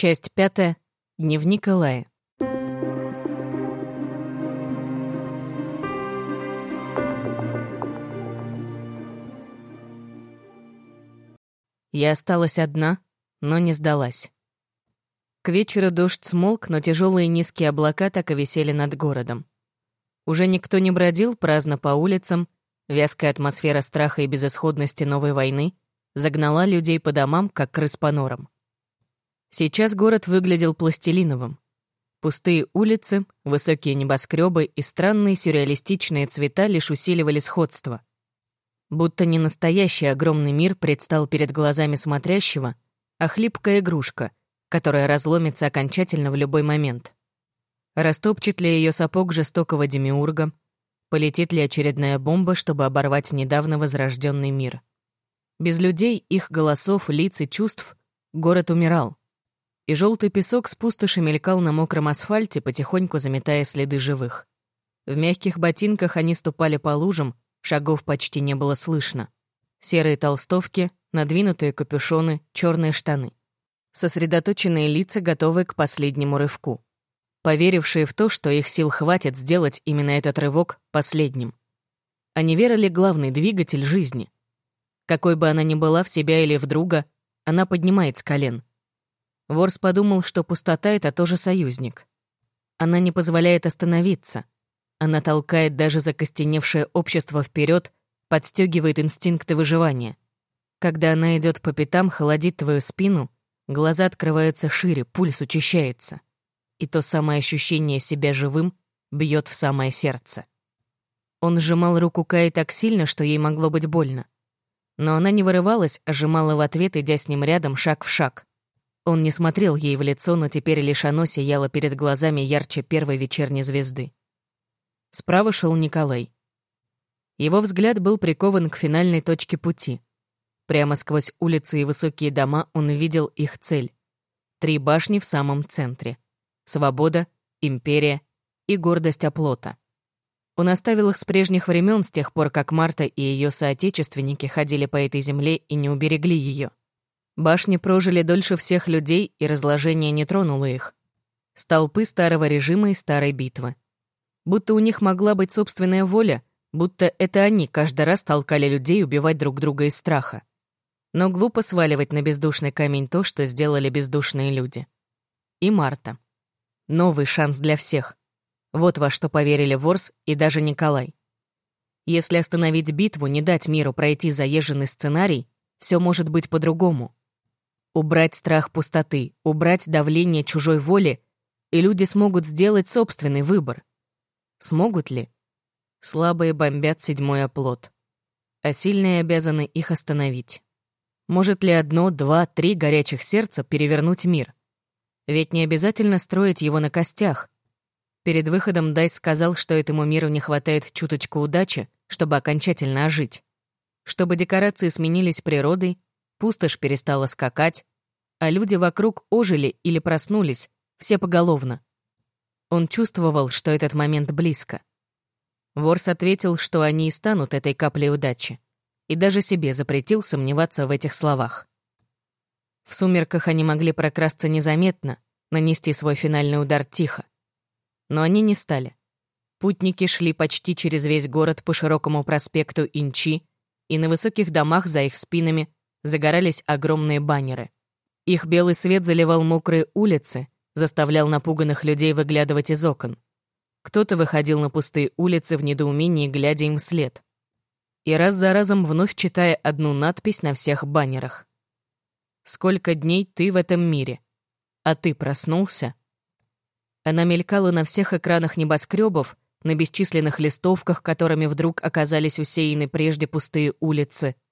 Часть пятая. Дневник Элая. Я осталась одна, но не сдалась. К вечеру дождь смолк, но тяжелые низкие облака так и висели над городом. Уже никто не бродил праздно по улицам, вязкая атмосфера страха и безысходности новой войны загнала людей по домам, как крыс по норам. Сейчас город выглядел пластилиновым. Пустые улицы, высокие небоскребы и странные сюрреалистичные цвета лишь усиливали сходство. Будто не настоящий огромный мир предстал перед глазами смотрящего, а хлипкая игрушка, которая разломится окончательно в любой момент. Растопчет ли ее сапог жестокого демиурга, полетит ли очередная бомба, чтобы оборвать недавно возрожденный мир. Без людей, их голосов, лиц и чувств город умирал и желтый песок с пустоши мелькал на мокром асфальте, потихоньку заметая следы живых. В мягких ботинках они ступали по лужам, шагов почти не было слышно. Серые толстовки, надвинутые капюшоны, черные штаны. Сосредоточенные лица, готовые к последнему рывку. Поверившие в то, что их сил хватит сделать именно этот рывок последним. Они верили главный двигатель жизни. Какой бы она ни была в себя или в друга, она поднимает с колен — Ворс подумал, что пустота — это тоже союзник. Она не позволяет остановиться. Она толкает даже закостеневшее общество вперед, подстегивает инстинкты выживания. Когда она идет по пятам, холодит твою спину, глаза открываются шире, пульс учащается. И то самое ощущение себя живым бьет в самое сердце. Он сжимал руку Кай так сильно, что ей могло быть больно. Но она не вырывалась, а сжимала в ответ, идя с ним рядом, шаг в шаг. Он не смотрел ей в лицо, но теперь лишь оно сияло перед глазами ярче первой вечерней звезды. Справа шел Николай. Его взгляд был прикован к финальной точке пути. Прямо сквозь улицы и высокие дома он увидел их цель. Три башни в самом центре. Свобода, империя и гордость оплота. Он оставил их с прежних времен, с тех пор, как Марта и ее соотечественники ходили по этой земле и не уберегли ее. Башни прожили дольше всех людей, и разложение не тронуло их. Столпы старого режима и старой битвы. Будто у них могла быть собственная воля, будто это они каждый раз толкали людей убивать друг друга из страха. Но глупо сваливать на бездушный камень то, что сделали бездушные люди. И Марта. Новый шанс для всех. Вот во что поверили Ворс и даже Николай. Если остановить битву, не дать миру пройти заезженный сценарий, все может быть по-другому. Убрать страх пустоты, убрать давление чужой воли, и люди смогут сделать собственный выбор. Смогут ли? Слабые бомбят седьмой оплот, а сильные обязаны их остановить. Может ли одно, два, три горячих сердца перевернуть мир? Ведь не обязательно строить его на костях. Перед выходом Дайс сказал, что этому миру не хватает чуточку удачи, чтобы окончательно ожить. Чтобы декорации сменились природой, Пустошь перестала скакать, а люди вокруг ожили или проснулись, все поголовно. Он чувствовал, что этот момент близко. Ворс ответил, что они и станут этой каплей удачи, и даже себе запретил сомневаться в этих словах. В сумерках они могли прокрасться незаметно, нанести свой финальный удар тихо. Но они не стали. Путники шли почти через весь город по широкому проспекту Инчи, и на высоких домах за их спинами загорались огромные баннеры. Их белый свет заливал мокрые улицы, заставлял напуганных людей выглядывать из окон. Кто-то выходил на пустые улицы в недоумении, глядя им вслед. И раз за разом вновь читая одну надпись на всех баннерах. «Сколько дней ты в этом мире? А ты проснулся?» Она мелькала на всех экранах небоскребов, на бесчисленных листовках, которыми вдруг оказались усеяны прежде пустые улицы —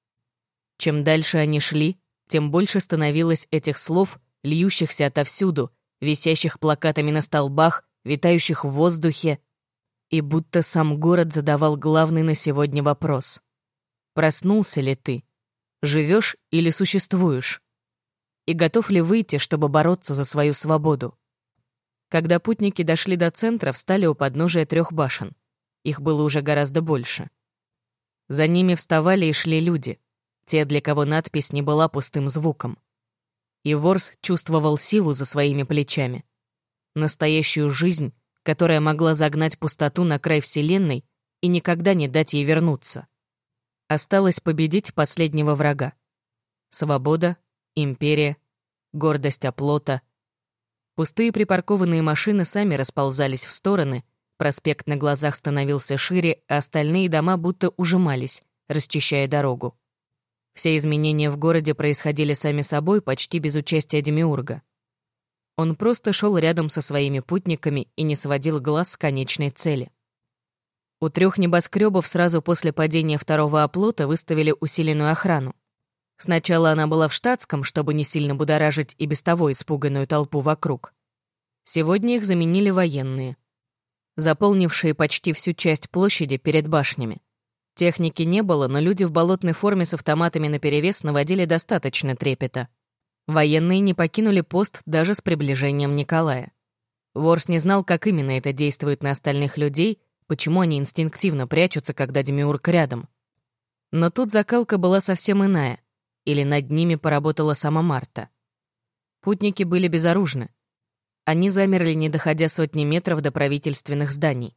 чем дальше они шли, тем больше становилось этих слов, льющихся отовсюду, висящих плакатами на столбах, витающих в воздухе. И будто сам город задавал главный на сегодня вопрос. Проснулся ли ты? Живешь или существуешь? И готов ли выйти, чтобы бороться за свою свободу? Когда путники дошли до центра, встали у подножия трех башен. Их было уже гораздо больше. За ними вставали и шли люди — те, для кого надпись не была пустым звуком. И Ворс чувствовал силу за своими плечами. Настоящую жизнь, которая могла загнать пустоту на край Вселенной и никогда не дать ей вернуться. Осталось победить последнего врага. Свобода, империя, гордость оплота. Пустые припаркованные машины сами расползались в стороны, проспект на глазах становился шире, а остальные дома будто ужимались, расчищая дорогу. Все изменения в городе происходили сами собой, почти без участия Демиурга. Он просто шел рядом со своими путниками и не сводил глаз с конечной цели. У трех небоскребов сразу после падения второго оплота выставили усиленную охрану. Сначала она была в штатском, чтобы не сильно будоражить и без того испуганную толпу вокруг. Сегодня их заменили военные, заполнившие почти всю часть площади перед башнями. Техники не было, но люди в болотной форме с автоматами наперевес наводили достаточно трепета. Военные не покинули пост даже с приближением Николая. Ворс не знал, как именно это действует на остальных людей, почему они инстинктивно прячутся, когда Демиург рядом. Но тут закалка была совсем иная, или над ними поработала сама Марта. Путники были безоружны. Они замерли, не доходя сотни метров до правительственных зданий.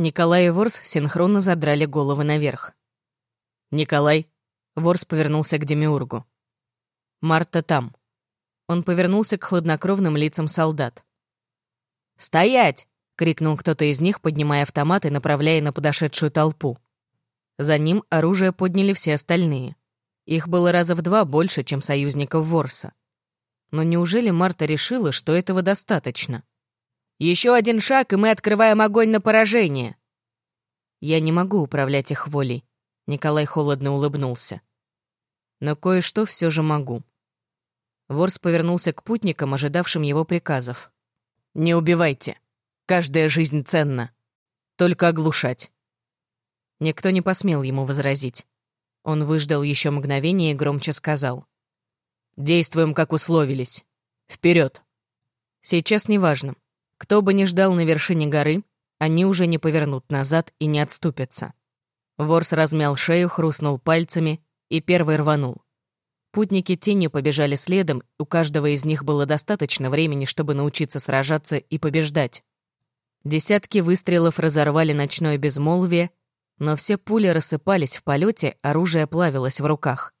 Николай и Ворс синхронно задрали головы наверх. «Николай!» — Ворс повернулся к Демиургу. «Марта там». Он повернулся к хладнокровным лицам солдат. «Стоять!» — крикнул кто-то из них, поднимая автомат и направляя на подошедшую толпу. За ним оружие подняли все остальные. Их было раза в два больше, чем союзников Ворса. Но неужели Марта решила, что этого достаточно? Еще один шаг, и мы открываем огонь на поражение. Я не могу управлять их волей. Николай холодно улыбнулся. Но кое-что все же могу. Ворс повернулся к путникам, ожидавшим его приказов. «Не убивайте. Каждая жизнь ценна. Только оглушать». Никто не посмел ему возразить. Он выждал еще мгновение и громче сказал. «Действуем, как условились. Вперед. Сейчас неважно. Кто бы ни ждал на вершине горы, они уже не повернут назад и не отступятся. Ворс размял шею, хрустнул пальцами и первый рванул. Путники тени побежали следом, у каждого из них было достаточно времени, чтобы научиться сражаться и побеждать. Десятки выстрелов разорвали ночное безмолвие, но все пули рассыпались в полете, оружие плавилось в руках.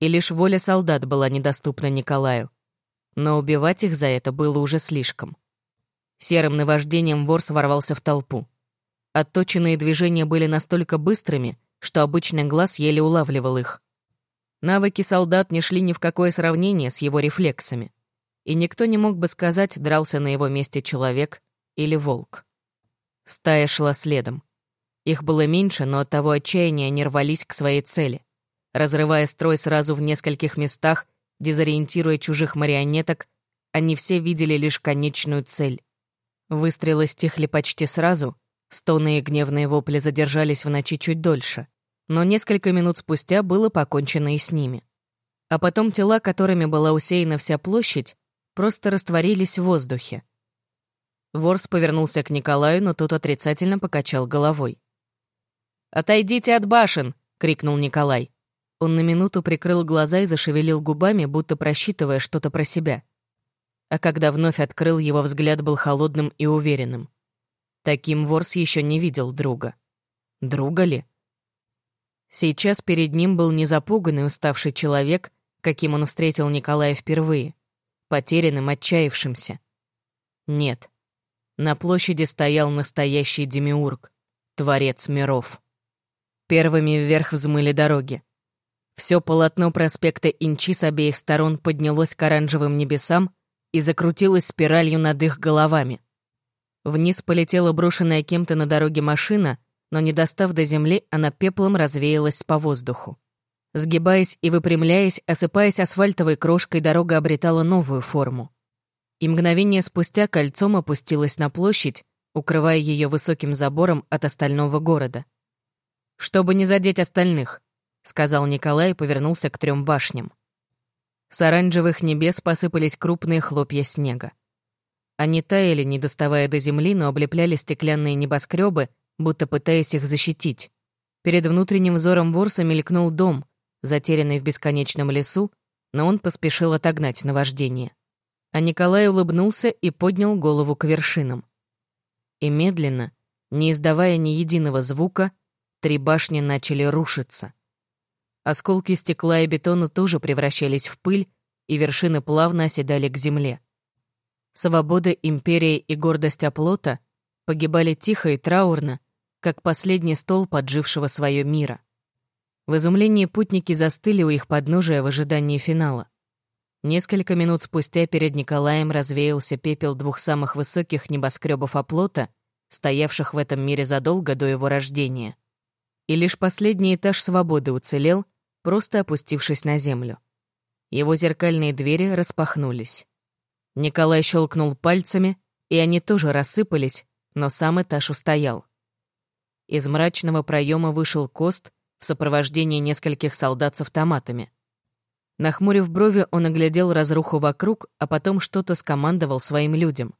И лишь воля солдат была недоступна Николаю. Но убивать их за это было уже слишком. Серым наваждением Ворс ворвался в толпу. Отточенные движения были настолько быстрыми, что обычный глаз еле улавливал их. Навыки солдат не шли ни в какое сравнение с его рефлексами. И никто не мог бы сказать, дрался на его месте человек или волк. Стая шла следом. Их было меньше, но от того отчаяния они рвались к своей цели. Разрывая строй сразу в нескольких местах, дезориентируя чужих марионеток, они все видели лишь конечную цель. Выстрелы стихли почти сразу, стоны и гневные вопли задержались в ночи чуть дольше, но несколько минут спустя было покончено и с ними. А потом тела, которыми была усеяна вся площадь, просто растворились в воздухе. Ворс повернулся к Николаю, но тот отрицательно покачал головой. «Отойдите от башен!» — крикнул Николай. Он на минуту прикрыл глаза и зашевелил губами, будто просчитывая что-то про себя а когда вновь открыл, его взгляд был холодным и уверенным. Таким Ворс еще не видел друга. Друга ли? Сейчас перед ним был не запуганный, уставший человек, каким он встретил Николая впервые, потерянным, отчаявшимся. Нет. На площади стоял настоящий демиург, творец миров. Первыми вверх взмыли дороги. Все полотно проспекта Инчи с обеих сторон поднялось к оранжевым небесам, и закрутилась спиралью над их головами. Вниз полетела брошенная кем-то на дороге машина, но, не достав до земли, она пеплом развеялась по воздуху. Сгибаясь и выпрямляясь, осыпаясь асфальтовой крошкой, дорога обретала новую форму. И мгновение спустя кольцом опустилась на площадь, укрывая ее высоким забором от остального города. «Чтобы не задеть остальных», — сказал Николай и повернулся к трем башням. С оранжевых небес посыпались крупные хлопья снега. Они таяли, не доставая до земли, но облепляли стеклянные небоскребы, будто пытаясь их защитить. Перед внутренним взором Ворса мелькнул дом, затерянный в бесконечном лесу, но он поспешил отогнать наваждение. А Николай улыбнулся и поднял голову к вершинам. И медленно, не издавая ни единого звука, три башни начали рушиться. Осколки стекла и бетона тоже превращались в пыль, и вершины плавно оседали к земле. Свобода, империя и гордость оплота погибали тихо и траурно, как последний стол поджившего свое мира. В изумлении путники застыли у их подножия в ожидании финала. Несколько минут спустя перед Николаем развеялся пепел двух самых высоких небоскребов оплота, стоявших в этом мире задолго до его рождения. И лишь последний этаж свободы уцелел, просто опустившись на землю. Его зеркальные двери распахнулись. Николай щелкнул пальцами, и они тоже рассыпались, но сам этаж устоял. Из мрачного проема вышел Кост в сопровождении нескольких солдат с автоматами. Нахмурив брови, он оглядел разруху вокруг, а потом что-то скомандовал своим людям.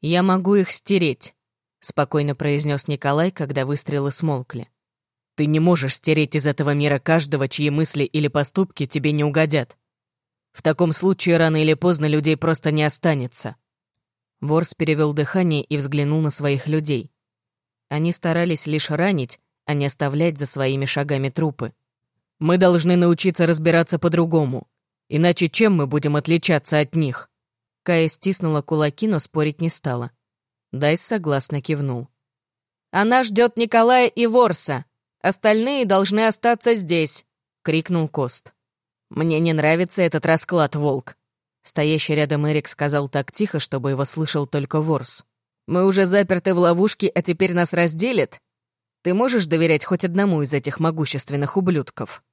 «Я могу их стереть», — спокойно произнес Николай, когда выстрелы смолкли. «Ты не можешь стереть из этого мира каждого, чьи мысли или поступки тебе не угодят. В таком случае рано или поздно людей просто не останется». Ворс перевел дыхание и взглянул на своих людей. Они старались лишь ранить, а не оставлять за своими шагами трупы. Мы должны научиться разбираться по-другому. Иначе чем мы будем отличаться от них?» Кая стиснула кулаки, но спорить не стала. Дайс согласно кивнул. «Она ждет Николая и Ворса. Остальные должны остаться здесь», — крикнул Кост. «Мне не нравится этот расклад, Волк», — стоящий рядом Эрик сказал так тихо, чтобы его слышал только Ворс. «Мы уже заперты в ловушке, а теперь нас разделят? Ты можешь доверять хоть одному из этих могущественных ублюдков?»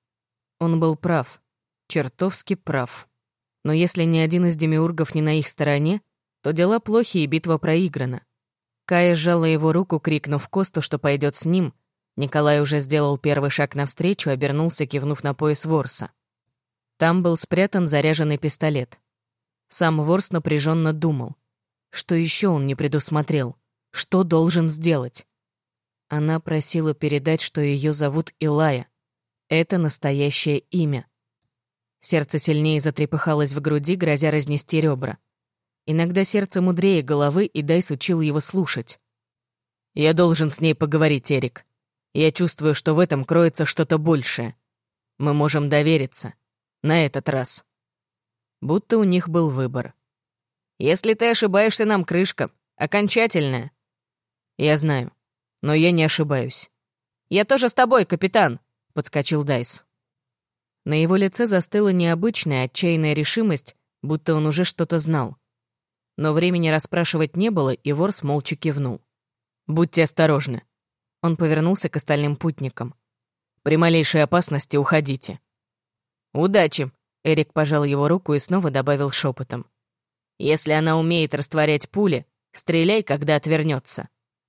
Он был прав. Чертовски прав. Но если ни один из демиургов не на их стороне, то дела плохи и битва проиграна. Кая сжала его руку, крикнув Косту, что пойдет с ним. Николай уже сделал первый шаг навстречу, обернулся, кивнув на пояс Ворса. Там был спрятан заряженный пистолет. Сам Ворс напряженно думал. Что еще он не предусмотрел? Что должен сделать? Она просила передать, что ее зовут Илая. Это настоящее имя. Сердце сильнее затрепыхалось в груди, грозя разнести ребра. Иногда сердце мудрее головы, и Дайс учил его слушать. «Я должен с ней поговорить, Эрик. Я чувствую, что в этом кроется что-то большее. Мы можем довериться. На этот раз». Будто у них был выбор. «Если ты ошибаешься, нам крышка. Окончательная». «Я знаю. Но я не ошибаюсь». «Я тоже с тобой, капитан», — подскочил Дайс. На его лице застыла необычная отчаянная решимость, будто он уже что-то знал. Но времени расспрашивать не было, и Ворс молча кивнул. «Будьте осторожны». Он повернулся к остальным путникам. «При малейшей опасности уходите». «Удачи», — Эрик пожал его руку и снова добавил шепотом. «Если она умеет растворять пули, стреляй, когда отвернется».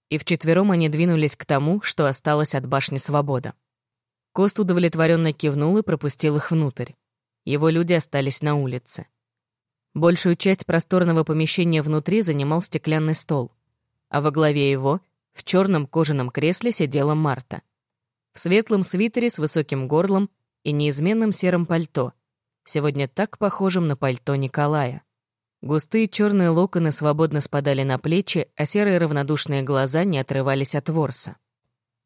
И вчетвером они двинулись к тому, что осталось от башни Свобода. Кост удовлетворенно кивнул и пропустил их внутрь. Его люди остались на улице. Большую часть просторного помещения внутри занимал стеклянный стол, а во главе его, в черном кожаном кресле, сидела Марта. В светлом свитере с высоким горлом и неизменным серым пальто, сегодня так похожим на пальто Николая. Густые черные локоны свободно спадали на плечи, а серые равнодушные глаза не отрывались от ворса.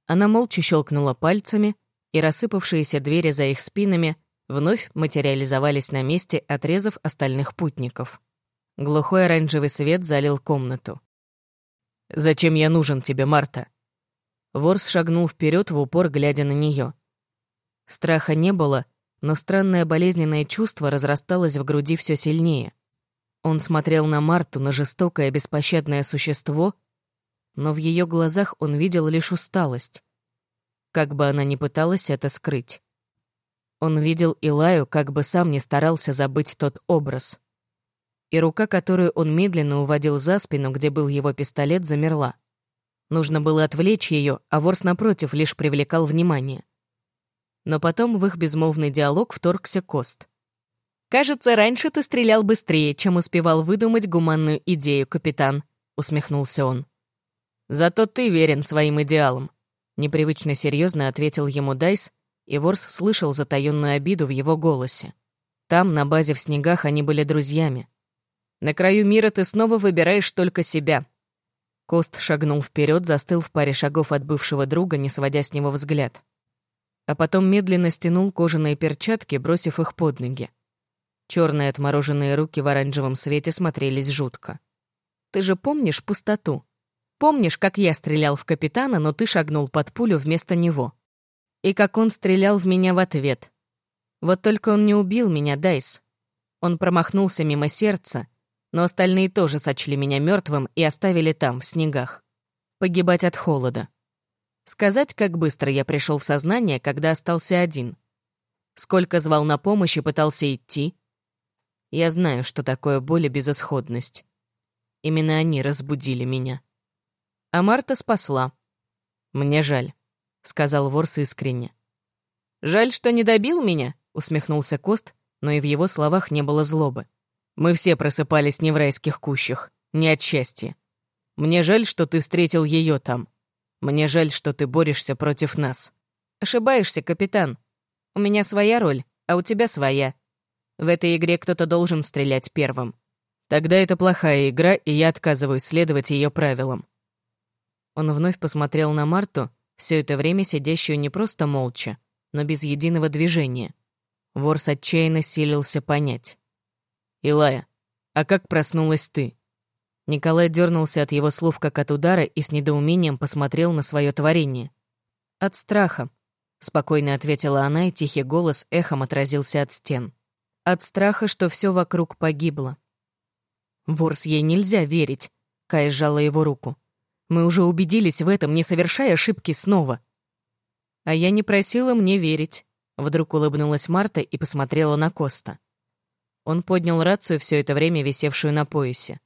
Она молча щелкнула пальцами, и рассыпавшиеся двери за их спинами вновь материализовались на месте, отрезав остальных путников. Глухой оранжевый свет залил комнату. «Зачем я нужен тебе, Марта?» Ворс шагнул вперед в упор, глядя на нее. Страха не было, но странное болезненное чувство разрасталось в груди все сильнее. Он смотрел на Марту, на жестокое беспощадное существо, но в ее глазах он видел лишь усталость как бы она ни пыталась это скрыть. Он видел Илаю, как бы сам не старался забыть тот образ. И рука, которую он медленно уводил за спину, где был его пистолет, замерла. Нужно было отвлечь ее, а ворс напротив лишь привлекал внимание. Но потом в их безмолвный диалог вторгся Кост. «Кажется, раньше ты стрелял быстрее, чем успевал выдумать гуманную идею, капитан», — усмехнулся он. «Зато ты верен своим идеалам. Непривычно серьезно ответил ему Дайс, и Ворс слышал затаённую обиду в его голосе. Там, на базе в снегах, они были друзьями. На краю мира ты снова выбираешь только себя. Кост шагнул вперед, застыл в паре шагов от бывшего друга, не сводя с него взгляд. А потом медленно стянул кожаные перчатки, бросив их под ноги. Черные отмороженные руки в оранжевом свете смотрелись жутко. «Ты же помнишь пустоту? Помнишь, как я стрелял в капитана, но ты шагнул под пулю вместо него? И как он стрелял в меня в ответ? Вот только он не убил меня, Дайс. Он промахнулся мимо сердца, но остальные тоже сочли меня мертвым и оставили там, в снегах. Погибать от холода. Сказать, как быстро я пришел в сознание, когда остался один. Сколько звал на помощь и пытался идти, я знаю, что такое боль и безысходность. Именно они разбудили меня. А Марта спасла. Мне жаль, — сказал Ворс искренне. «Жаль, что не добил меня», — усмехнулся Кост, но и в его словах не было злобы. «Мы все просыпались не в райских кущах, не от счастья. Мне жаль, что ты встретил ее там. Мне жаль, что ты борешься против нас». «Ошибаешься, капитан. У меня своя роль, а у тебя своя. В этой игре кто-то должен стрелять первым. Тогда это плохая игра, и я отказываюсь следовать ее правилам. Он вновь посмотрел на Марту, все это время сидящую не просто молча, но без единого движения. Ворс отчаянно силился понять. «Илая, а как проснулась ты?» Николай дернулся от его слов как от удара и с недоумением посмотрел на свое творение. «От страха», — спокойно ответила она, и тихий голос эхом отразился от стен. От страха, что все вокруг погибло. Ворс ей нельзя верить. Кай сжала его руку. Мы уже убедились в этом, не совершая ошибки снова. А я не просила мне верить. Вдруг улыбнулась Марта и посмотрела на Коста. Он поднял рацию, все это время висевшую на поясе.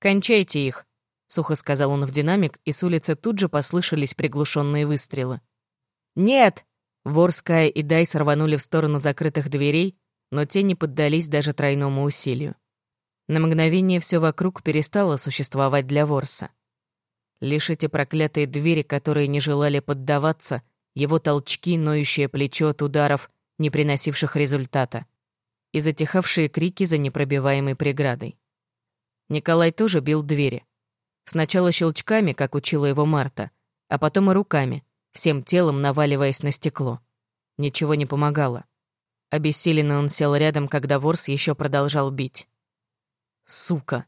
«Кончайте их», — сухо сказал он в динамик, и с улицы тут же послышались приглушенные выстрелы. «Нет!» Ворская и Дайс рванули в сторону закрытых дверей, но те не поддались даже тройному усилию. На мгновение все вокруг перестало существовать для Ворса. Лишь эти проклятые двери, которые не желали поддаваться, его толчки, ноющее плечо от ударов, не приносивших результата, и затихавшие крики за непробиваемой преградой. Николай тоже бил двери. Сначала щелчками, как учила его Марта, а потом и руками, всем телом наваливаясь на стекло. Ничего не помогало. Обессиленный он сел рядом, когда Ворс еще продолжал бить. «Сука!»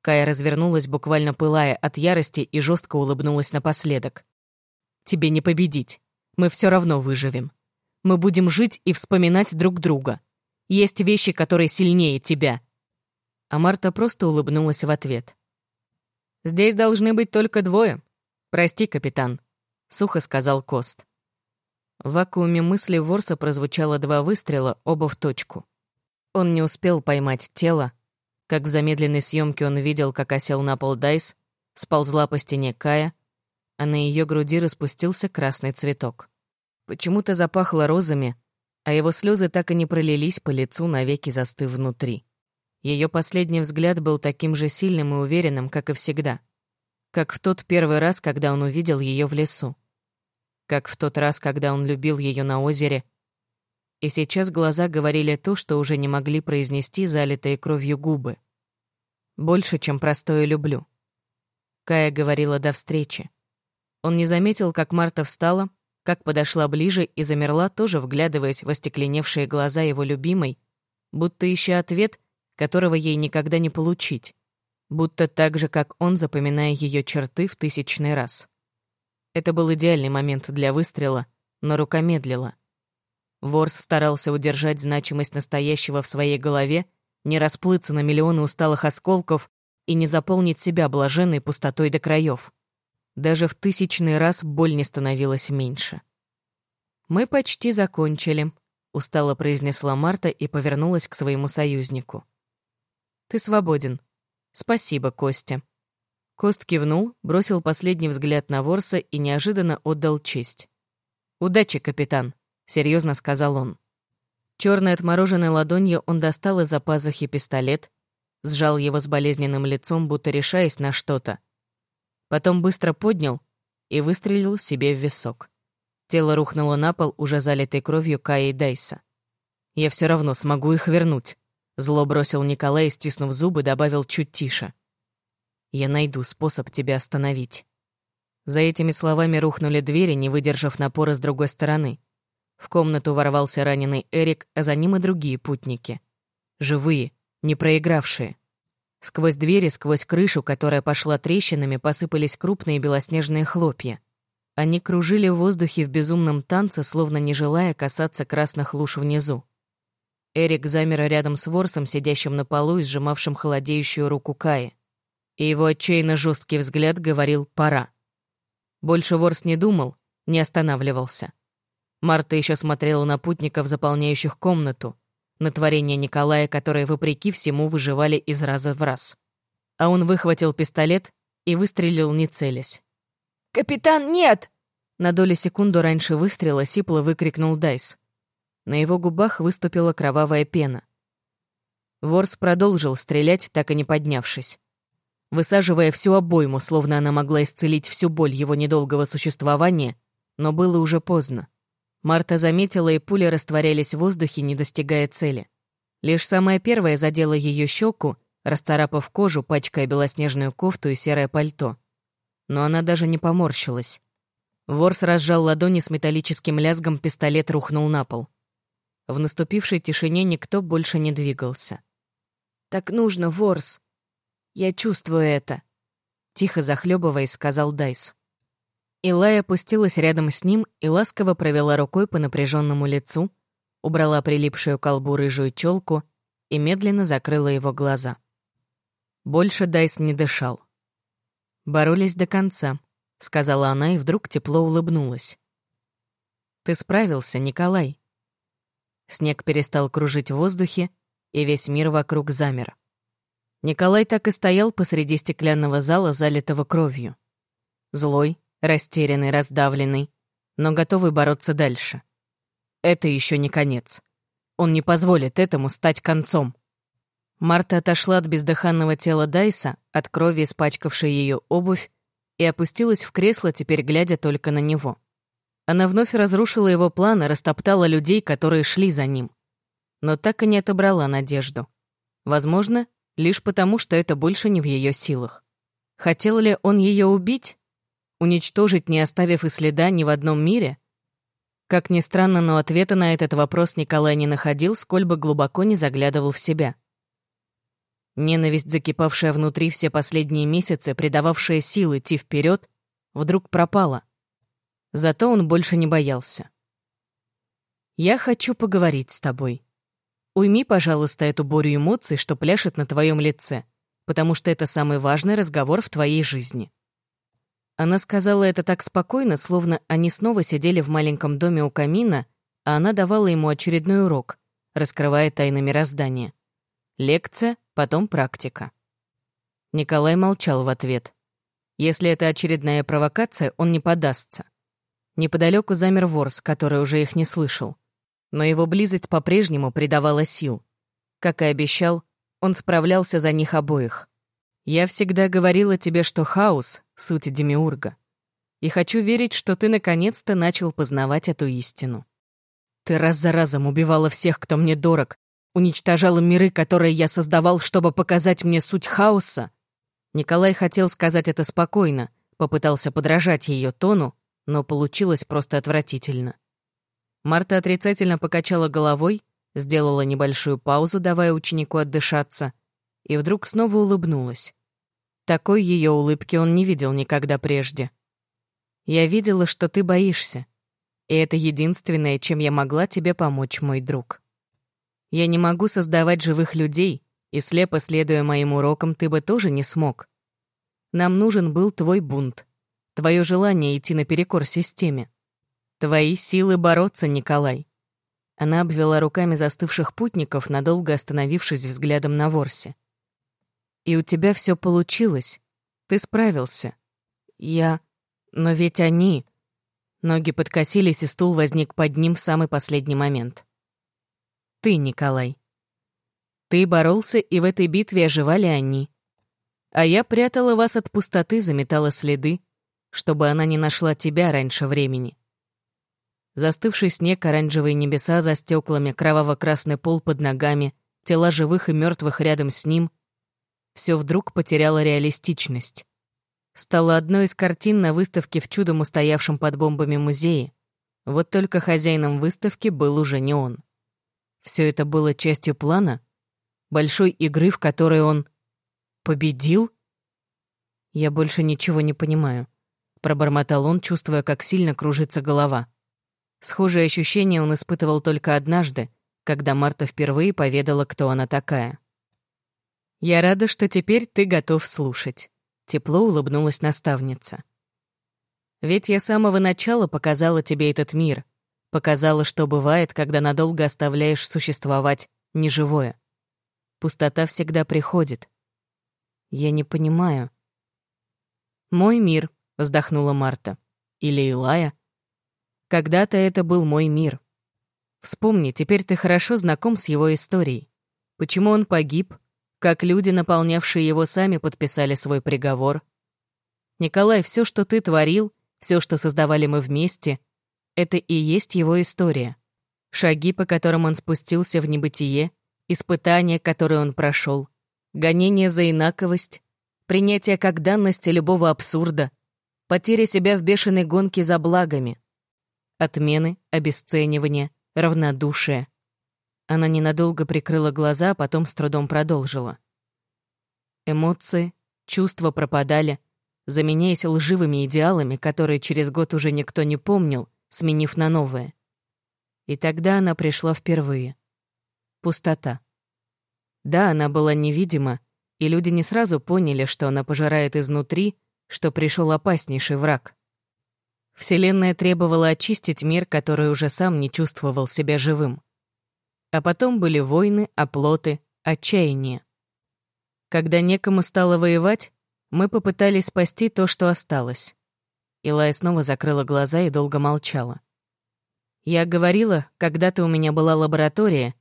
Кая развернулась, буквально пылая от ярости, и жестко улыбнулась напоследок. «Тебе не победить. Мы все равно выживем. Мы будем жить и вспоминать друг друга. Есть вещи, которые сильнее тебя». А Марта просто улыбнулась в ответ. «Здесь должны быть только двое. Прости, капитан», — сухо сказал Кост. В вакууме мысли Ворса прозвучало два выстрела, оба в точку. Он не успел поймать тело, как в замедленной съемке он видел, как осел на пол Дайс, сползла по стене Кая, а на ее груди распустился красный цветок. Почему-то запахло розами, а его слезы так и не пролились по лицу, навеки застыв внутри. Ее последний взгляд был таким же сильным и уверенным, как и всегда. Как в тот первый раз, когда он увидел ее в лесу как в тот раз, когда он любил ее на озере. И сейчас глаза говорили то, что уже не могли произнести залитые кровью губы. Больше, чем простое «люблю». Кая говорила до встречи. Он не заметил, как Марта встала, как подошла ближе и замерла, тоже вглядываясь в остекленевшие глаза его любимой, будто ища ответ, которого ей никогда не получить, будто так же, как он, запоминая ее черты в тысячный раз. Это был идеальный момент для выстрела, но рука медлила. Ворс старался удержать значимость настоящего в своей голове, не расплыться на миллионы усталых осколков и не заполнить себя блаженной пустотой до краев. Даже в тысячный раз боль не становилась меньше. «Мы почти закончили», — устало произнесла Марта и повернулась к своему союзнику. «Ты свободен. Спасибо, Костя». Кост кивнул, бросил последний взгляд на Ворса и неожиданно отдал честь. «Удачи, капитан», — серьезно сказал он. Черной отмороженной ладонью он достал из-за пазухи пистолет, сжал его с болезненным лицом, будто решаясь на что-то. Потом быстро поднял и выстрелил себе в висок. Тело рухнуло на пол, уже залитой кровью Каи Дайса. Я все равно смогу их вернуть. Зло бросил Николай и, стиснув зубы, добавил чуть тише. Я найду способ тебя остановить. За этими словами рухнули двери, не выдержав напора с другой стороны. В комнату ворвался раненый Эрик, а за ним и другие путники. Живые, не проигравшие. Сквозь двери, сквозь крышу, которая пошла трещинами, посыпались крупные белоснежные хлопья. Они кружили в воздухе в безумном танце, словно не желая касаться красных луж внизу. Эрик замер рядом с Ворсом, сидящим на полу и сжимавшим холодеющую руку Каи. И его отчаянно жесткий взгляд говорил «пора». Больше Ворс не думал, не останавливался. Марта еще смотрела на путников, заполняющих комнату, на творение Николая, которые, вопреки всему, выживали из раза в раз. А он выхватил пистолет и выстрелил, не целясь. «Капитан, нет!» На долю секунду раньше выстрела сипло выкрикнул Дайс. На его губах выступила кровавая пена. Ворс продолжил стрелять, так и не поднявшись высаживая всю обойму, словно она могла исцелить всю боль его недолгого существования, но было уже поздно. Марта заметила, и пули растворялись в воздухе, не достигая цели. Лишь самая первая задела ее щеку, расцарапав кожу, пачкая белоснежную кофту и серое пальто. Но она даже не поморщилась. Ворс разжал ладони с металлическим лязгом, пистолет рухнул на пол. В наступившей тишине никто больше не двигался. «Так нужно, Ворс», я чувствую это», — тихо захлебываясь, сказал Дайс. Илай опустилась рядом с ним и ласково провела рукой по напряженному лицу, убрала прилипшую ко лбу рыжую челку и медленно закрыла его глаза. Больше Дайс не дышал. «Боролись до конца», — сказала она и вдруг тепло улыбнулась. «Ты справился, Николай». Снег перестал кружить в воздухе, и весь мир вокруг замер. Николай так и стоял посреди стеклянного зала, залитого кровью. Злой, растерянный, раздавленный, но готовый бороться дальше. Это еще не конец. Он не позволит этому стать концом. Марта отошла от бездыханного тела Дайса, от крови, испачкавшей ее обувь, и опустилась в кресло, теперь глядя только на него. Она вновь разрушила его планы, растоптала людей, которые шли за ним. Но так и не отобрала надежду. Возможно, лишь потому, что это больше не в ее силах. Хотел ли он ее убить? Уничтожить, не оставив и следа ни в одном мире? Как ни странно, но ответа на этот вопрос Николай не находил, сколь бы глубоко не заглядывал в себя. Ненависть, закипавшая внутри все последние месяцы, придававшая силы идти вперед, вдруг пропала. Зато он больше не боялся. «Я хочу поговорить с тобой», Уйми, пожалуйста, эту бурю эмоций, что пляшет на твоем лице, потому что это самый важный разговор в твоей жизни». Она сказала это так спокойно, словно они снова сидели в маленьком доме у камина, а она давала ему очередной урок, раскрывая тайны мироздания. Лекция, потом практика. Николай молчал в ответ. Если это очередная провокация, он не подастся. Неподалеку замер Ворс, который уже их не слышал но его близость по-прежнему придавала сил. Как и обещал, он справлялся за них обоих. «Я всегда говорила тебе, что хаос — суть Демиурга. И хочу верить, что ты наконец-то начал познавать эту истину. Ты раз за разом убивала всех, кто мне дорог, уничтожала миры, которые я создавал, чтобы показать мне суть хаоса». Николай хотел сказать это спокойно, попытался подражать ее тону, но получилось просто отвратительно. Марта отрицательно покачала головой, сделала небольшую паузу, давая ученику отдышаться, и вдруг снова улыбнулась. Такой ее улыбки он не видел никогда прежде. «Я видела, что ты боишься, и это единственное, чем я могла тебе помочь, мой друг. Я не могу создавать живых людей, и слепо следуя моим урокам, ты бы тоже не смог. Нам нужен был твой бунт, твое желание идти наперекор системе. «Твои силы бороться, Николай». Она обвела руками застывших путников, надолго остановившись взглядом на Ворсе. «И у тебя все получилось. Ты справился. Я... Но ведь они...» Ноги подкосились, и стул возник под ним в самый последний момент. «Ты, Николай. Ты боролся, и в этой битве оживали они. А я прятала вас от пустоты, заметала следы, чтобы она не нашла тебя раньше времени. Застывший снег, оранжевые небеса за стеклами, кроваво-красный пол под ногами, тела живых и мертвых рядом с ним — все вдруг потеряло реалистичность. Стало одной из картин на выставке в чудом устоявшем под бомбами музее. Вот только хозяином выставки был уже не он. Все это было частью плана, большой игры, в которой он победил? Я больше ничего не понимаю, пробормотал он, чувствуя, как сильно кружится голова. Схожие ощущения он испытывал только однажды, когда Марта впервые поведала, кто она такая. «Я рада, что теперь ты готов слушать», — тепло улыбнулась наставница. «Ведь я с самого начала показала тебе этот мир, показала, что бывает, когда надолго оставляешь существовать неживое. Пустота всегда приходит. Я не понимаю». «Мой мир», — вздохнула Марта. «Или Илая?» Когда-то это был мой мир. Вспомни, теперь ты хорошо знаком с его историей. Почему он погиб, как люди, наполнявшие его сами, подписали свой приговор. Николай, все, что ты творил, все, что создавали мы вместе, это и есть его история. Шаги, по которым он спустился в небытие, испытания, которые он прошел, гонение за инаковость, принятие как данности любого абсурда, потеря себя в бешеной гонке за благами отмены, обесценивания, равнодушие. Она ненадолго прикрыла глаза, а потом с трудом продолжила. Эмоции, чувства пропадали, заменяясь лживыми идеалами, которые через год уже никто не помнил, сменив на новые. И тогда она пришла впервые. Пустота. Да, она была невидима, и люди не сразу поняли, что она пожирает изнутри, что пришел опаснейший враг. Вселенная требовала очистить мир, который уже сам не чувствовал себя живым. А потом были войны, оплоты, отчаяние. Когда некому стало воевать, мы попытались спасти то, что осталось. Илая снова закрыла глаза и долго молчала. Я говорила, когда-то у меня была лаборатория.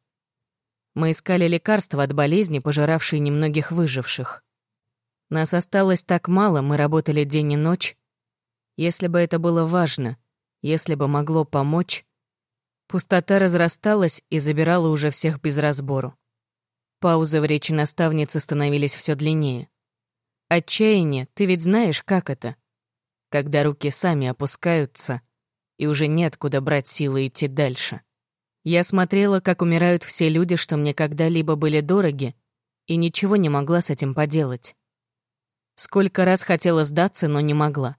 Мы искали лекарства от болезни, пожиравшей немногих выживших. Нас осталось так мало, мы работали день и ночь, если бы это было важно, если бы могло помочь, пустота разрасталась и забирала уже всех без разбору. Паузы в речи наставницы становились все длиннее. Отчаяние, ты ведь знаешь, как это? Когда руки сами опускаются, и уже нет куда брать силы идти дальше. Я смотрела, как умирают все люди, что мне когда-либо были дороги, и ничего не могла с этим поделать. Сколько раз хотела сдаться, но не могла.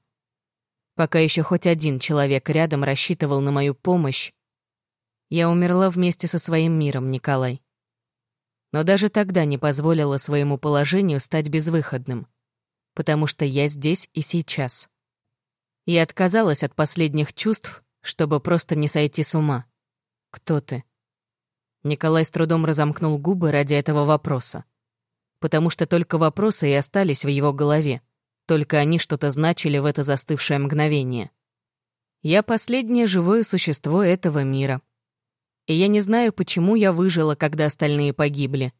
Пока еще хоть один человек рядом рассчитывал на мою помощь, я умерла вместе со своим миром, Николай. Но даже тогда не позволила своему положению стать безвыходным, потому что я здесь и сейчас. Я отказалась от последних чувств, чтобы просто не сойти с ума. Кто ты? Николай с трудом разомкнул губы ради этого вопроса. Потому что только вопросы и остались в его голове. Только они что-то значили в это застывшее мгновение. Я последнее живое существо этого мира. И я не знаю, почему я выжила, когда остальные погибли.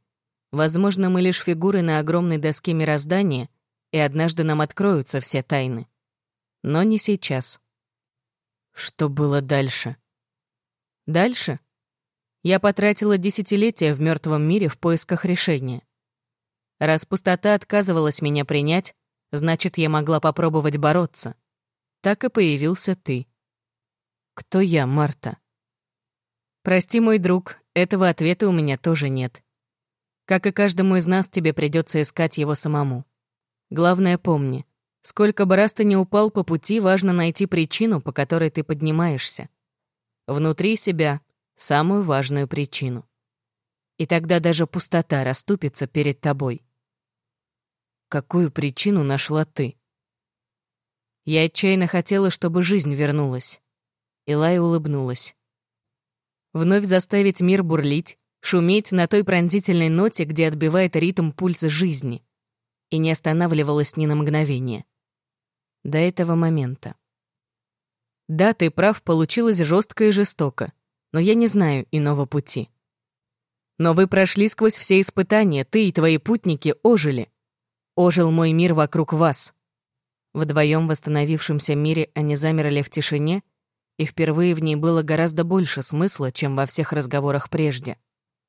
Возможно, мы лишь фигуры на огромной доске мироздания, и однажды нам откроются все тайны. Но не сейчас. Что было дальше? Дальше? Я потратила десятилетия в мертвом мире в поисках решения. Раз пустота отказывалась меня принять, Значит, я могла попробовать бороться. Так и появился ты. Кто я, Марта? Прости, мой друг, этого ответа у меня тоже нет. Как и каждому из нас, тебе придется искать его самому. Главное, помни, сколько бы раз ты не упал по пути, важно найти причину, по которой ты поднимаешься. Внутри себя — самую важную причину. И тогда даже пустота расступится перед тобой. Какую причину нашла ты? Я отчаянно хотела, чтобы жизнь вернулась. Илай улыбнулась. Вновь заставить мир бурлить, шуметь на той пронзительной ноте, где отбивает ритм пульса жизни. И не останавливалась ни на мгновение. До этого момента. Да, ты прав, получилось жестко и жестоко, но я не знаю иного пути. Но вы прошли сквозь все испытания, ты и твои путники ожили. Ожил мой мир вокруг вас. Вдвоем в восстановившемся мире они замерли в тишине, и впервые в ней было гораздо больше смысла, чем во всех разговорах прежде.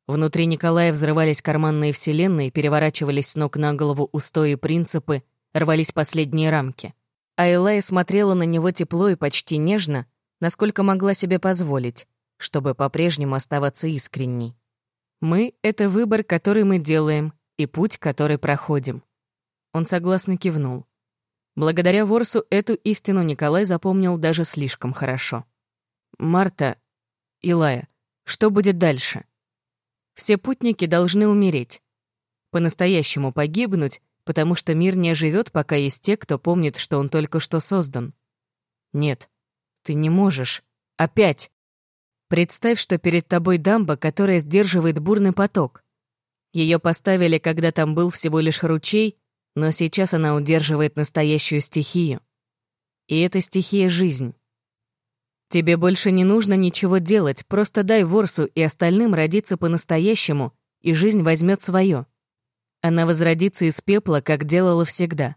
Внутри Николая взрывались карманные вселенные, переворачивались с ног на голову устои и принципы, рвались последние рамки. А Элая смотрела на него тепло и почти нежно, насколько могла себе позволить, чтобы по-прежнему оставаться искренней. «Мы — это выбор, который мы делаем, и путь, который проходим». Он согласно кивнул. Благодаря Ворсу эту истину Николай запомнил даже слишком хорошо. «Марта, Илая, что будет дальше?» «Все путники должны умереть. По-настоящему погибнуть, потому что мир не оживет, пока есть те, кто помнит, что он только что создан. Нет, ты не можешь. Опять. Представь, что перед тобой дамба, которая сдерживает бурный поток. Ее поставили, когда там был всего лишь ручей, но сейчас она удерживает настоящую стихию. И эта стихия — жизнь. Тебе больше не нужно ничего делать, просто дай Ворсу и остальным родиться по-настоящему, и жизнь возьмет свое. Она возродится из пепла, как делала всегда.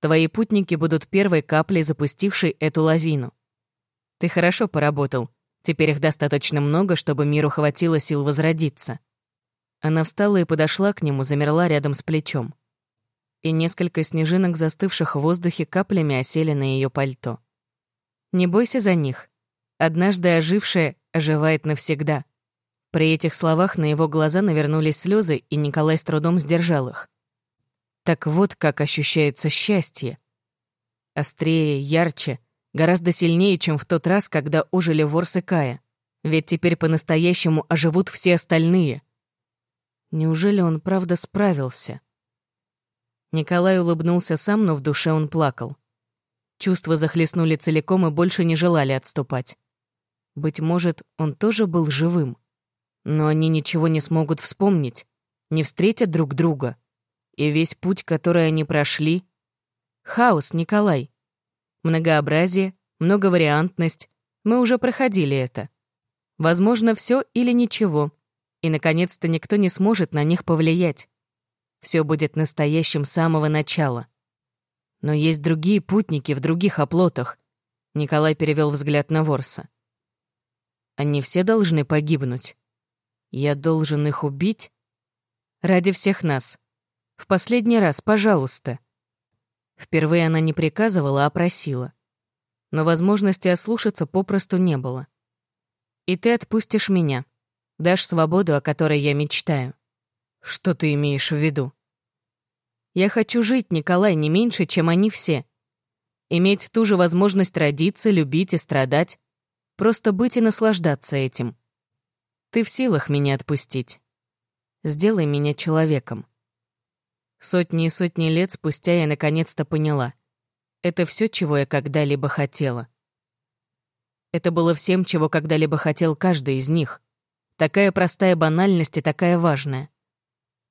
Твои путники будут первой каплей, запустившей эту лавину. Ты хорошо поработал. Теперь их достаточно много, чтобы миру хватило сил возродиться. Она встала и подошла к нему, замерла рядом с плечом и несколько снежинок, застывших в воздухе, каплями осели на ее пальто. «Не бойся за них. Однажды ожившее оживает навсегда». При этих словах на его глаза навернулись слезы, и Николай с трудом сдержал их. Так вот, как ощущается счастье. Острее, ярче, гораздо сильнее, чем в тот раз, когда ожили Ворс Кая. Ведь теперь по-настоящему оживут все остальные. Неужели он правда справился? Николай улыбнулся сам, но в душе он плакал. Чувства захлестнули целиком и больше не желали отступать. Быть может, он тоже был живым. Но они ничего не смогут вспомнить, не встретят друг друга. И весь путь, который они прошли... Хаос, Николай. Многообразие, многовариантность. Мы уже проходили это. Возможно, все или ничего. И, наконец-то, никто не сможет на них повлиять. Все будет настоящим с самого начала. Но есть другие путники в других оплотах. Николай перевел взгляд на Ворса. Они все должны погибнуть. Я должен их убить? Ради всех нас. В последний раз, пожалуйста. Впервые она не приказывала, а просила. Но возможности ослушаться попросту не было. И ты отпустишь меня. Дашь свободу, о которой я мечтаю. Что ты имеешь в виду? Я хочу жить, Николай, не меньше, чем они все. Иметь ту же возможность родиться, любить и страдать. Просто быть и наслаждаться этим. Ты в силах меня отпустить. Сделай меня человеком. Сотни и сотни лет спустя я наконец-то поняла. Это все, чего я когда-либо хотела. Это было всем, чего когда-либо хотел каждый из них. Такая простая банальность и такая важная.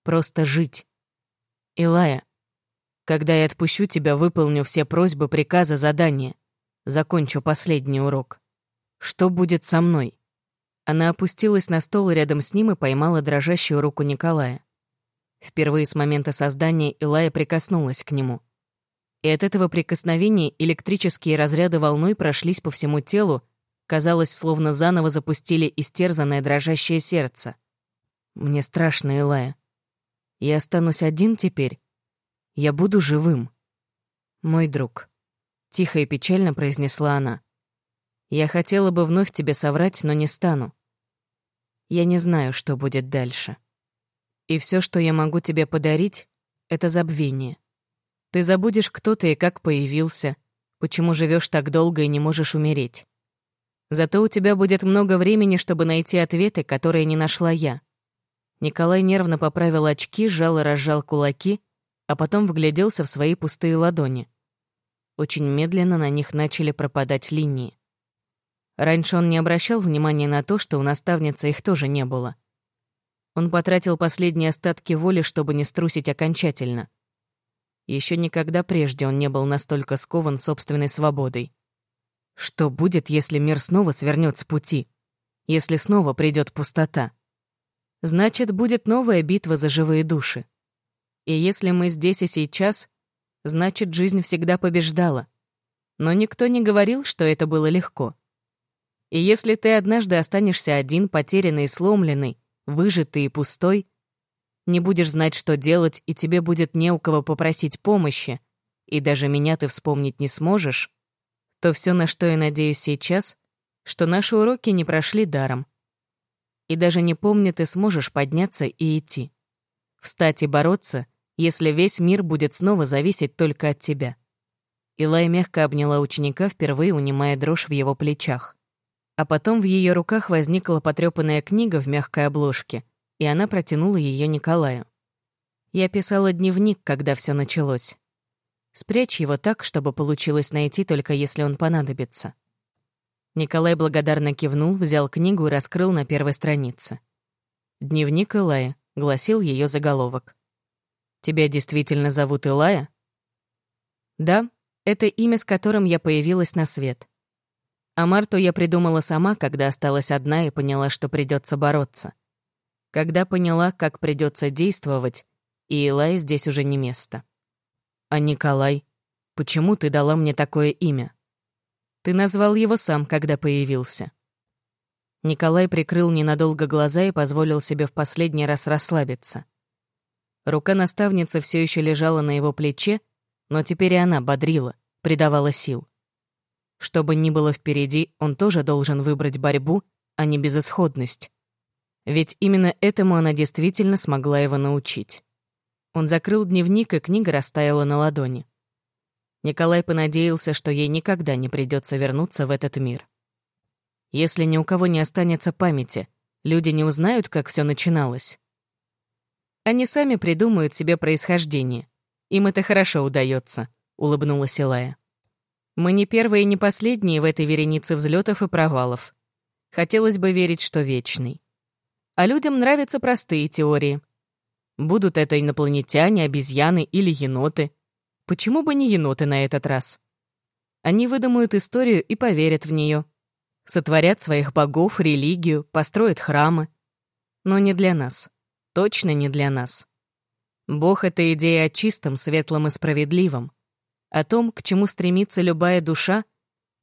Просто жить. Илая, когда я отпущу тебя, выполню все просьбы, приказы, задания. Закончу последний урок. Что будет со мной?» Она опустилась на стол рядом с ним и поймала дрожащую руку Николая. Впервые с момента создания Илая прикоснулась к нему. И от этого прикосновения электрические разряды волной прошлись по всему телу, казалось, словно заново запустили истерзанное дрожащее сердце. «Мне страшно, Илая. Я останусь один теперь. Я буду живым. Мой друг. Тихо и печально произнесла она. Я хотела бы вновь тебе соврать, но не стану. Я не знаю, что будет дальше. И все, что я могу тебе подарить, это забвение. Ты забудешь, кто ты и как появился, почему живешь так долго и не можешь умереть. Зато у тебя будет много времени, чтобы найти ответы, которые не нашла я. Николай нервно поправил очки, сжал и разжал кулаки, а потом вгляделся в свои пустые ладони. Очень медленно на них начали пропадать линии. Раньше он не обращал внимания на то, что у наставницы их тоже не было. Он потратил последние остатки воли, чтобы не струсить окончательно. Еще никогда прежде он не был настолько скован собственной свободой. Что будет, если мир снова свернет с пути? Если снова придет пустота? Значит, будет новая битва за живые души. И если мы здесь и сейчас, значит, жизнь всегда побеждала. Но никто не говорил, что это было легко. И если ты однажды останешься один, потерянный, сломленный, выжатый и пустой, не будешь знать, что делать, и тебе будет не у кого попросить помощи, и даже меня ты вспомнить не сможешь, то все, на что я надеюсь сейчас, что наши уроки не прошли даром. И даже не помню, ты сможешь подняться и идти. Встать и бороться, если весь мир будет снова зависеть только от тебя. Илай мягко обняла ученика, впервые унимая дрожь в его плечах. А потом в ее руках возникла потрепанная книга в мягкой обложке, и она протянула ее Николаю. Я писала дневник, когда все началось. Спрячь его так, чтобы получилось найти только если он понадобится. Николай благодарно кивнул, взял книгу и раскрыл на первой странице. «Дневник Илая», — гласил ее заголовок. «Тебя действительно зовут Илая?» «Да, это имя, с которым я появилась на свет. А Марту я придумала сама, когда осталась одна и поняла, что придется бороться. Когда поняла, как придется действовать, и Илай здесь уже не место. А Николай, почему ты дала мне такое имя? Ты назвал его сам, когда появился. Николай прикрыл ненадолго глаза и позволил себе в последний раз расслабиться. Рука наставницы все еще лежала на его плече, но теперь и она бодрила, придавала сил. Что бы ни было впереди, он тоже должен выбрать борьбу, а не безысходность. Ведь именно этому она действительно смогла его научить. Он закрыл дневник, и книга растаяла на ладони. Николай понадеялся, что ей никогда не придется вернуться в этот мир. Если ни у кого не останется памяти, люди не узнают, как все начиналось. Они сами придумают себе происхождение. Им это хорошо удается, улыбнулась Илая. Мы не первые и не последние в этой веренице взлетов и провалов. Хотелось бы верить, что вечный. А людям нравятся простые теории. Будут это инопланетяне, обезьяны или еноты. Почему бы не еноты на этот раз? Они выдумают историю и поверят в нее. Сотворят своих богов, религию, построят храмы. Но не для нас. Точно не для нас. Бог — это идея о чистом, светлом и справедливом о том, к чему стремится любая душа,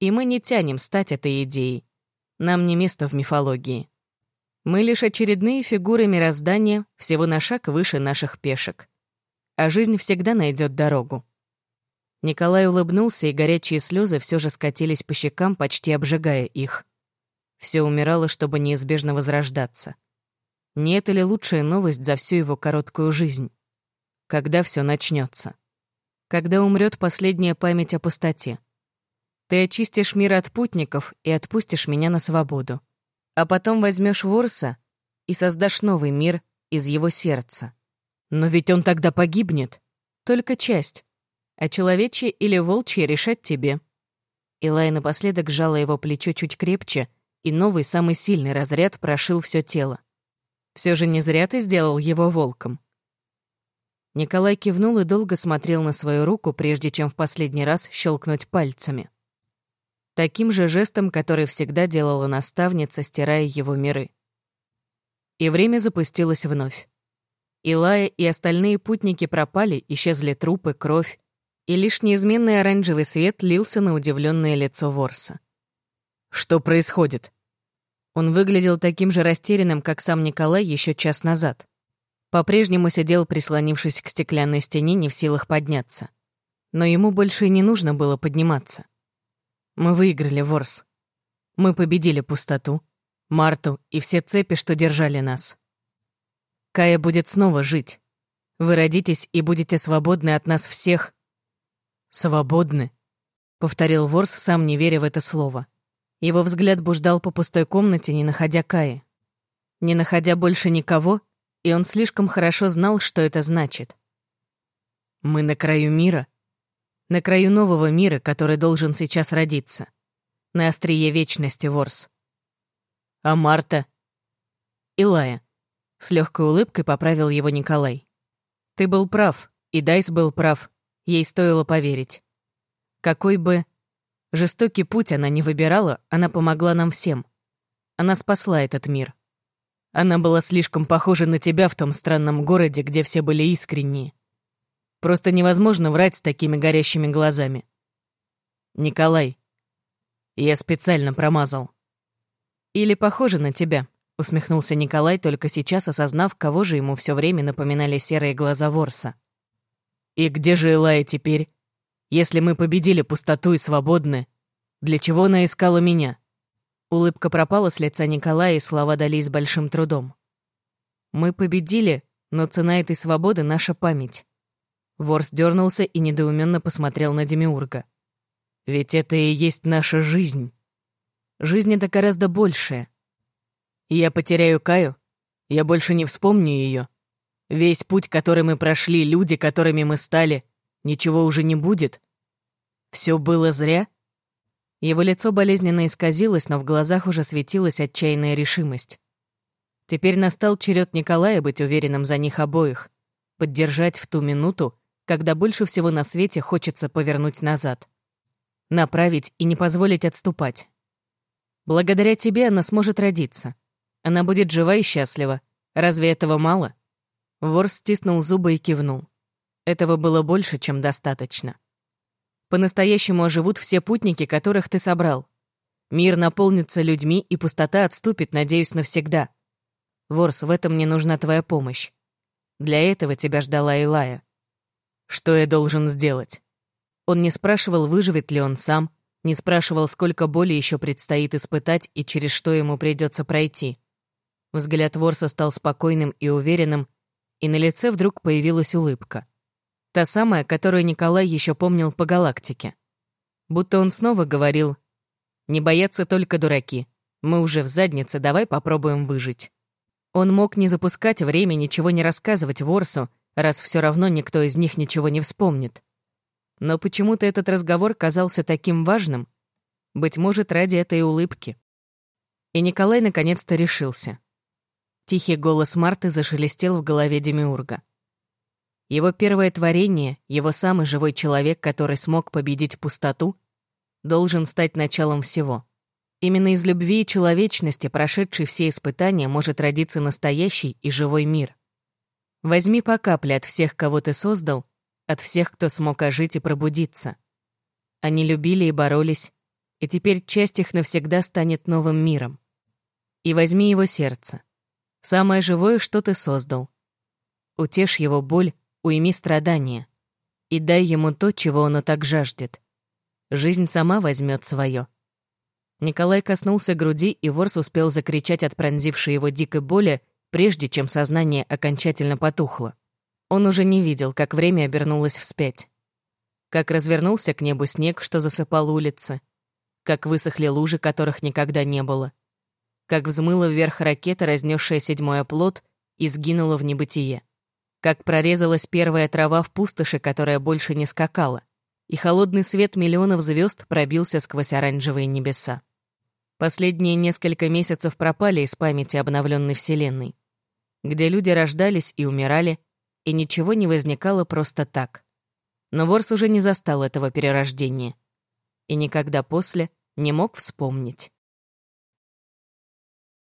и мы не тянем стать этой идеей. Нам не место в мифологии. Мы лишь очередные фигуры мироздания, всего на шаг выше наших пешек. А жизнь всегда найдет дорогу. Николай улыбнулся, и горячие слезы все же скатились по щекам, почти обжигая их. Все умирало, чтобы неизбежно возрождаться. Не это ли лучшая новость за всю его короткую жизнь? Когда все начнется? когда умрет последняя память о пустоте. Ты очистишь мир от путников и отпустишь меня на свободу. А потом возьмешь Ворса и создашь новый мир из его сердца. Но ведь он тогда погибнет. Только часть. А человечье или волчье решать тебе. Илай напоследок сжала его плечо чуть крепче, и новый, самый сильный разряд прошил все тело. Все же не зря ты сделал его волком. Николай кивнул и долго смотрел на свою руку, прежде чем в последний раз щелкнуть пальцами. Таким же жестом, который всегда делала наставница, стирая его миры. И время запустилось вновь. Илая и остальные путники пропали, исчезли трупы, кровь, и лишь неизменный оранжевый свет лился на удивленное лицо Ворса. «Что происходит?» Он выглядел таким же растерянным, как сам Николай еще час назад. По-прежнему сидел, прислонившись к стеклянной стене, не в силах подняться. Но ему больше и не нужно было подниматься. Мы выиграли, Ворс. Мы победили пустоту, Марту и все цепи, что держали нас. Кая будет снова жить. Вы родитесь и будете свободны от нас всех. Свободны, повторил Ворс, сам не веря в это слово. Его взгляд буждал по пустой комнате, не находя Каи. Не находя больше никого, и он слишком хорошо знал, что это значит. Мы на краю мира. На краю нового мира, который должен сейчас родиться. На острие вечности, Ворс. А Марта? Илая. С легкой улыбкой поправил его Николай. Ты был прав, и Дайс был прав. Ей стоило поверить. Какой бы жестокий путь она не выбирала, она помогла нам всем. Она спасла этот мир. Она была слишком похожа на тебя в том странном городе, где все были искренние. Просто невозможно врать с такими горящими глазами. Николай, я специально промазал. Или похоже на тебя, усмехнулся Николай, только сейчас осознав, кого же ему все время напоминали серые глаза Ворса. И где же Элая теперь? Если мы победили пустоту и свободны, для чего она искала меня? Улыбка пропала с лица Николая, и слова дались большим трудом. Мы победили, но цена этой свободы — наша память. Ворс дернулся и недоуменно посмотрел на Демиурга. Ведь это и есть наша жизнь. Жизнь — это гораздо большее. Я потеряю Каю, я больше не вспомню ее. Весь путь, который мы прошли, люди, которыми мы стали, ничего уже не будет. Все было зря? Его лицо болезненно исказилось, но в глазах уже светилась отчаянная решимость. Теперь настал черед Николая быть уверенным за них обоих, поддержать в ту минуту, когда больше всего на свете хочется повернуть назад. Направить и не позволить отступать. Благодаря тебе она сможет родиться. Она будет жива и счастлива. Разве этого мало? Вор стиснул зубы и кивнул. Этого было больше, чем достаточно. По-настоящему оживут все путники, которых ты собрал. Мир наполнится людьми, и пустота отступит, надеюсь, навсегда. Ворс, в этом мне нужна твоя помощь. Для этого тебя ждала Илая. Что я должен сделать? Он не спрашивал, выживет ли он сам, не спрашивал, сколько боли еще предстоит испытать и через что ему придется пройти. Взгляд Ворса стал спокойным и уверенным, и на лице вдруг появилась улыбка. Та самая, которую Николай еще помнил по галактике. Будто он снова говорил «Не боятся только дураки. Мы уже в заднице, давай попробуем выжить». Он мог не запускать время, ничего не рассказывать Ворсу, раз все равно никто из них ничего не вспомнит. Но почему-то этот разговор казался таким важным, быть может, ради этой улыбки. И Николай наконец-то решился. Тихий голос Марты зашелестел в голове Демиурга. Его первое творение, его самый живой человек, который смог победить пустоту, должен стать началом всего. Именно из любви и человечности, прошедшей все испытания, может родиться настоящий и живой мир. Возьми по капле от всех, кого ты создал, от всех, кто смог ожить и пробудиться. Они любили и боролись, и теперь часть их навсегда станет новым миром. И возьми его сердце. Самое живое, что ты создал. Утешь его боль, уйми страдания. И дай ему то, чего оно так жаждет. Жизнь сама возьмет свое. Николай коснулся груди, и Ворс успел закричать от пронзившей его дикой боли, прежде чем сознание окончательно потухло. Он уже не видел, как время обернулось вспять. Как развернулся к небу снег, что засыпал улицы. Как высохли лужи, которых никогда не было как взмыла вверх ракета, разнесшая седьмой оплот, и сгинула в небытие. Как прорезалась первая трава в пустоши, которая больше не скакала, и холодный свет миллионов звезд пробился сквозь оранжевые небеса. Последние несколько месяцев пропали из памяти обновленной Вселенной, где люди рождались и умирали, и ничего не возникало просто так. Но Ворс уже не застал этого перерождения. И никогда после не мог вспомнить.